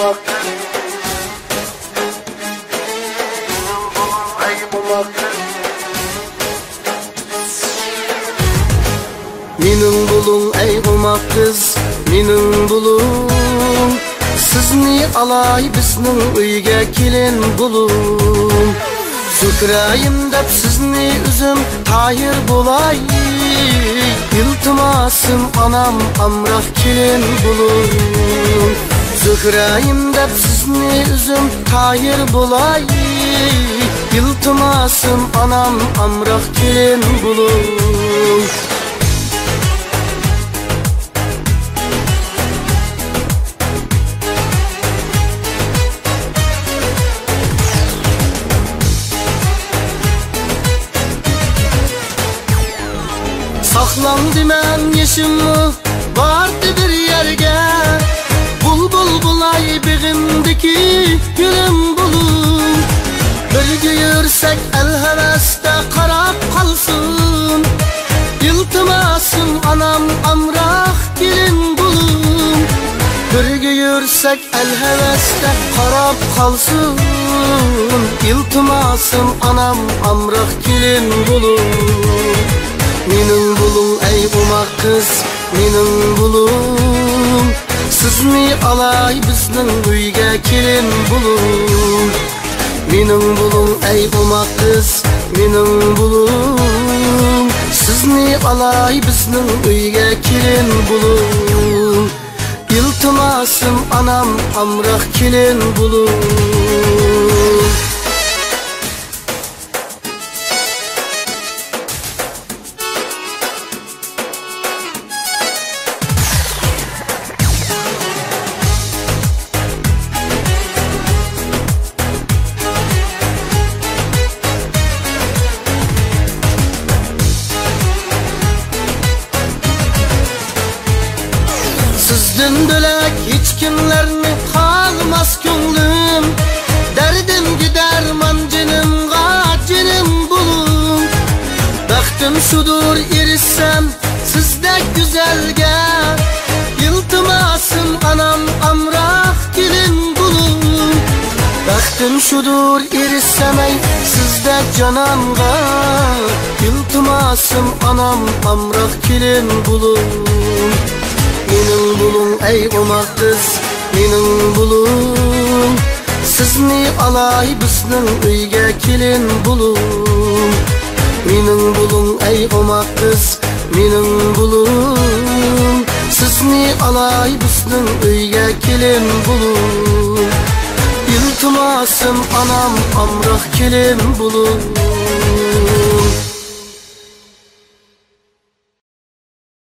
bulmak. Bulmak Mening bulun ey gumak kız Mening bulun. Sizni alay bizning uyga kelin bulun. Zukrayim deb sizni üzüm tayir bulay. İltimasım anam amrah kelin bulun Zukrayim deb sizni üzüm? Tayir bulay. İltimasım anam amrah kelin bulun Saklandı men yeşimmi vardı Bir yürüsek el heveste karab kalsın. İltimasım anam amrah gelin bulun. Bir yürüsek el heveste karab kalsın. İltimasım anam amrah gelin bulun. Mening bulun ey umaq kız Mening bulun. Sizni alay bizning uyga kelin bulun Mening bulun ey umaq kız Mening bulun. Sizni alay bizning uyga kelin bulun? İltimasım anam amrah kelin bulun Sizden bölek hiç kimlerini kalmaz gönlüm? Derdim gider mancınım gacınım bulun. Baktım şudur erişsem sizde güzelge İltimasım anam amrah gelin bulun. Baktım şudur erişsem ey sizde canamga İltimasım anam amrah gelin bulun Mening bulun ey umaq kız Mening bulun. Sizni alay bizning uyga kelin bulun? Mening bulun ey umaq kız Mening bulun. Sizni alay bizning uyga kelin bulun? İltimasım anam amrah kelin bulun